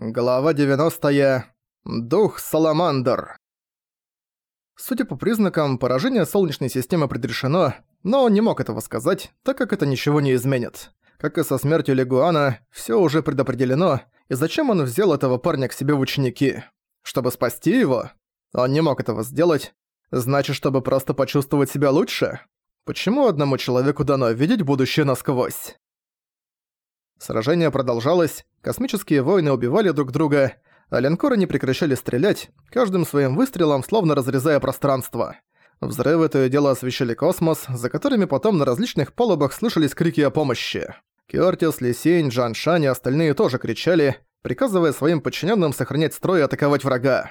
Глава 90. -я. Дух Саламандр. Судя по признакам, поражение Солнечной системы предрешено, но он не мог этого сказать, так как это ничего не изменит. Как и со смертью Легуана, всё уже предопределено, и зачем он взял этого парня к себе в ученики? Чтобы спасти его? Он не мог этого сделать. Значит, чтобы просто почувствовать себя лучше? Почему одному человеку дано видеть будущее насквозь? Сражение продолжалось, космические воины убивали друг друга, а линкоры не прекращали стрелять, каждым своим выстрелом словно разрезая пространство. Взрывы то и дело освещали космос, за которыми потом на различных палубах слышались крики о помощи. Кёртис, Лисень, Джан Шань и остальные тоже кричали, приказывая своим подчиненным сохранять строй и атаковать врага.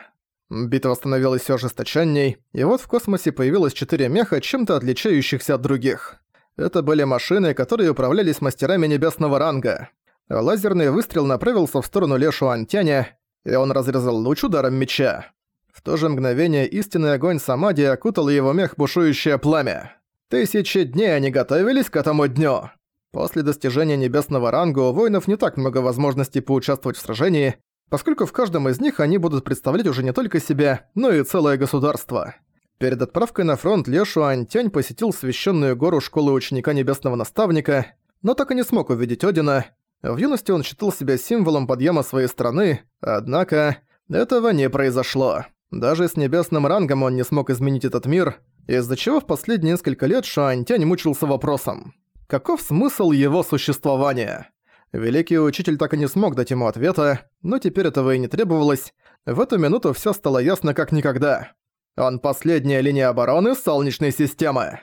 Битва становилась все ожесточенней, и вот в космосе появилось четыре меха, чем-то отличающихся от других. Это были машины, которые управлялись мастерами небесного ранга. Лазерный выстрел направился в сторону Лешу Антяня, и он разрезал луч ударом меча. В то же мгновение истинный огонь Самади окутал его мех бушующее пламя. Тысячи дней они готовились к этому дню. После достижения небесного ранга у воинов не так много возможностей поучаствовать в сражении, поскольку в каждом из них они будут представлять уже не только себя, но и целое государство. Перед отправкой на фронт Лешу Антянь посетил священную гору школы ученика Небесного Наставника, но так и не смог увидеть Одина. В юности он считал себя символом подъема своей страны, однако этого не произошло. Даже с небесным рангом он не смог изменить этот мир, из-за чего в последние несколько лет Шуантянь мучился вопросом. Каков смысл его существования? Великий учитель так и не смог дать ему ответа, но теперь этого и не требовалось. В эту минуту всё стало ясно как никогда. Он последняя линия обороны Солнечной системы.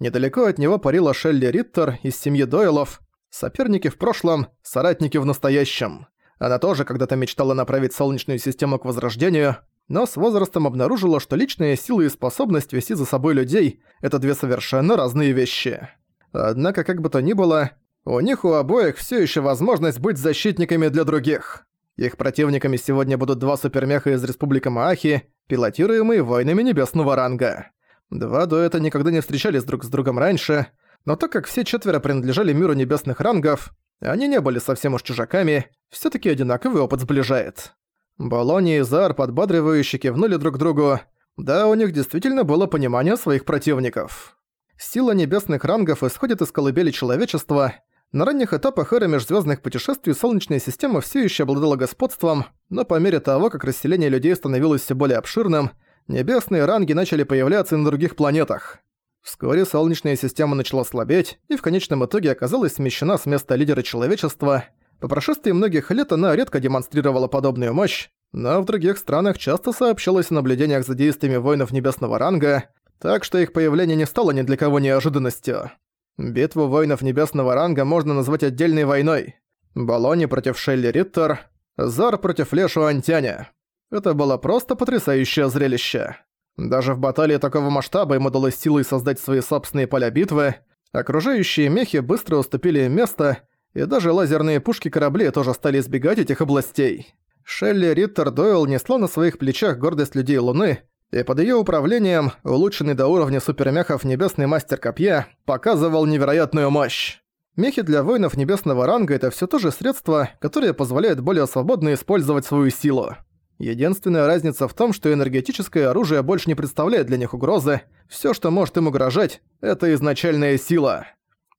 Недалеко от него парила Шелли Риттер из семьи Дойлов, соперники в прошлом, соратники в настоящем. Она тоже когда-то мечтала направить Солнечную систему к возрождению, но с возрастом обнаружила, что личная сила и способность вести за собой людей – это две совершенно разные вещи. Однако, как бы то ни было, у них у обоих все еще возможность быть защитниками для других. Их противниками сегодня будут два супермеха из Республики Маахи, пилотируемые воинами небесного ранга. Два дуэта никогда не встречались друг с другом раньше, но так как все четверо принадлежали миру небесных рангов, они не были совсем уж чужаками, все таки одинаковый опыт сближает. Болони и Зар подбадривающе кивнули друг другу, да, у них действительно было понимание своих противников. Сила небесных рангов исходит из колыбели человечества, на ранних этапах эры межзвездных путешествий Солнечная система все еще обладала господством, но по мере того, как расселение людей становилось все более обширным, небесные ранги начали появляться на других планетах. Вскоре Солнечная система начала слабеть и в конечном итоге оказалась смещена с места лидера человечества. По прошествии многих лет она редко демонстрировала подобную мощь, но в других странах часто сообщалось о наблюдениях за действиями воинов небесного ранга, так что их появление не стало ни для кого неожиданностью. Битву воинов небесного ранга можно назвать отдельной войной. Балони против Шелли Риттер, Зар против Лешу Антяня. Это было просто потрясающее зрелище. Даже в баталии такого масштаба им удалось силой создать свои собственные поля битвы, окружающие мехи быстро уступили место, и даже лазерные пушки кораблей тоже стали избегать этих областей. Шелли Риттер Дойл несла на своих плечах гордость людей Луны, и под её управлением, улучшенный до уровня супермехов Небесный Мастер Копья показывал невероятную мощь. Мехи для воинов небесного ранга – это всё то же средство, которое позволяет более свободно использовать свою силу. Единственная разница в том, что энергетическое оружие больше не представляет для них угрозы, всё, что может им угрожать – это изначальная сила.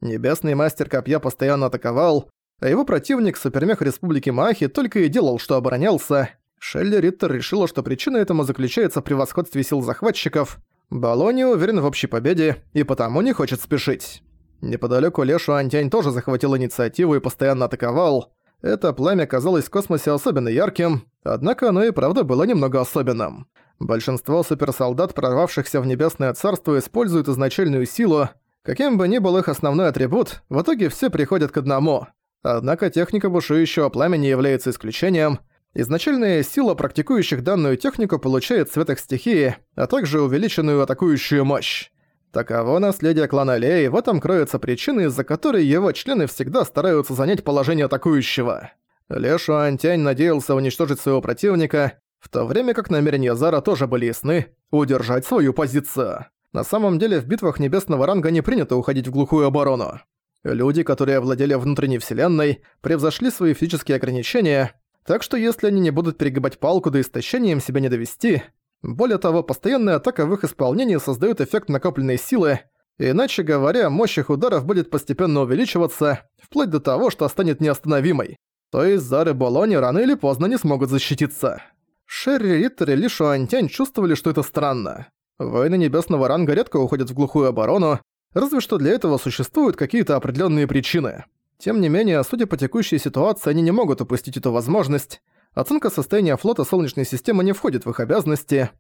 Небесный Мастер Копья постоянно атаковал, а его противник, супермех Республики Махи, только и делал, что оборонялся – Шелли Риттер решила, что причина этому заключается в превосходстве сил захватчиков. Балони уверен в общей победе и потому не хочет спешить. Неподалеку Лешу Антянь тоже захватил инициативу и постоянно атаковал. Это пламя казалось в космосе особенно ярким, однако оно и правда было немного особенным. Большинство суперсолдат, прорвавшихся в Небесное Царство, используют изначальную силу. Каким бы ни был их основной атрибут, в итоге все приходят к одному. Однако техника бушующего пламени является исключением – Изначальная сила практикующих данную технику получает цвет их стихии, а также увеличенную атакующую мощь. Таково наследие клана Леи, в этом кроется причина, из-за которой его члены всегда стараются занять положение атакующего. Лешу Антянь надеялся уничтожить своего противника, в то время как намерения Зара тоже были ясны – удержать свою позицию. На самом деле в битвах небесного ранга не принято уходить в глухую оборону. Люди, которые овладели внутренней вселенной, превзошли свои физические ограничения, Так что если они не будут перегибать палку до истощения, им себя не довести. Более того, постоянная атака в их исполнении создает эффект накопленной силы, иначе говоря, мощь их ударов будет постепенно увеличиваться, вплоть до того, что станет неостановимой. То есть Зары Болони рано или поздно не смогут защититься. Шерри Риттер и Ли Шуантянь чувствовали, что это странно. Воины небесного ранга редко уходят в глухую оборону, разве что для этого существуют какие-то определенные причины. Тем не менее, судя по текущей ситуации, они не могут упустить эту возможность. Оценка состояния флота Солнечной системы не входит в их обязанности.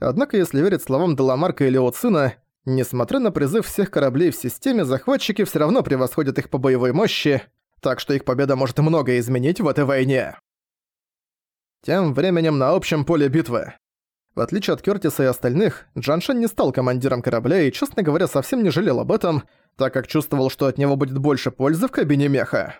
Однако, если верить словам Деламарка или Оцина, несмотря на призыв всех кораблей в системе, захватчики все равно превосходят их по боевой мощи, так что их победа может многое изменить в этой войне. Тем временем на общем поле битвы. В отличие от Кёртиса и остальных, Джаншен не стал командиром корабля и, честно говоря, совсем не жалел об этом, так как чувствовал, что от него будет больше пользы в кабине меха.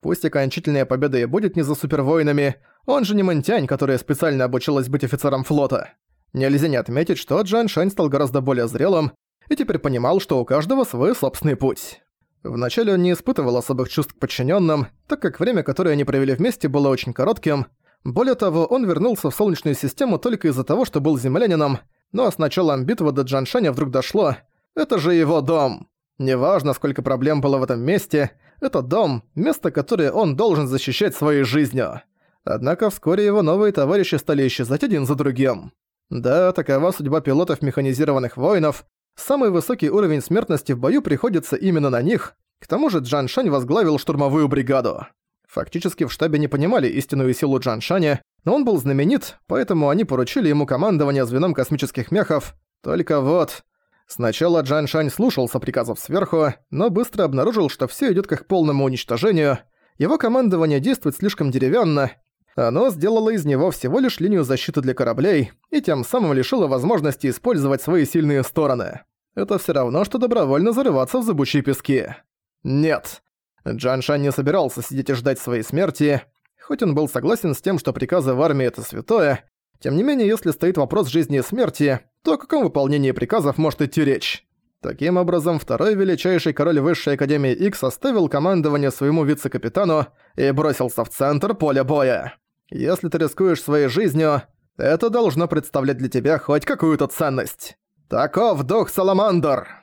Пусть окончательная победа и будет не за супервоинами, он же не Мэнтянь, которая специально обучилась быть офицером флота. Нельзя не отметить, что Джан Шань стал гораздо более зрелым и теперь понимал, что у каждого свой собственный путь. Вначале он не испытывал особых чувств к подчиненным, так как время, которое они провели вместе, было очень коротким, более того, он вернулся в Солнечную систему только из-за того, что был землянином, но с началом битвы до Джаншаня вдруг дошло «это же его дом». Неважно, сколько проблем было в этом месте, это дом, место, которое он должен защищать своей жизнью. Однако вскоре его новые товарищи стали исчезать один за другим. Да, такова судьба пилотов механизированных воинов. Самый высокий уровень смертности в бою приходится именно на них. К тому же Джан Шань возглавил штурмовую бригаду. Фактически в штабе не понимали истинную силу Джан Шаня, но он был знаменит, поэтому они поручили ему командование звеном космических мехов. Только вот... Сначала Джан Шань слушался приказов сверху, но быстро обнаружил, что все идет к их полному уничтожению. Его командование действует слишком деревянно. Оно сделало из него всего лишь линию защиты для кораблей и тем самым лишило возможности использовать свои сильные стороны. Это все равно, что добровольно зарываться в зыбучие пески. Нет. Джан Шань не собирался сидеть и ждать своей смерти. Хоть он был согласен с тем, что приказы в армии — это святое, тем не менее, если стоит вопрос жизни и смерти, то о каком выполнении приказов может идти речь? Таким образом, второй величайший король Высшей Академии X оставил командование своему вице-капитану и бросился в центр поля боя. Если ты рискуешь своей жизнью, это должно представлять для тебя хоть какую-то ценность. Таков дух Саламандр!